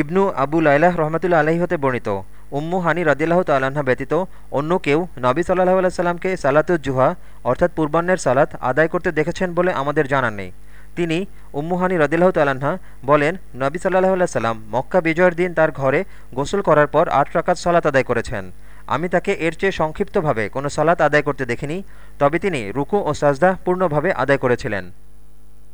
ইবনু আবু লাইলাহ রহমতুল্লা আলহী হতে বর্ণিত। উম্মু হানি রদিল্লাহ তাল্লাহা ব্যতীত অন্য কেউ নবী সাল্লাহ আলাইসাল্লামকে সালাতুজ্জুহা অর্থাৎ পূর্বাহ্নের সালাত আদায় করতে দেখেছেন বলে আমাদের জানার নেই। তিনি উম্মুহানি রদিল্লাহ তাল্লাহা বলেন, নবী সাল্লাহ সাল্লাম মক্কা বিজয়ের দিন তার ঘরে গোসল করার পর আট রাকাত সালাত আদায় করেছেন। আমি তাকে এর চেয়ে সংক্ষিপ্তভাবে কোনো সালাত আদায় করতে দেখিনি, তবে তিনি রুকু ও সাজদা পূর্ণভাবে আদায় করেছিলেন।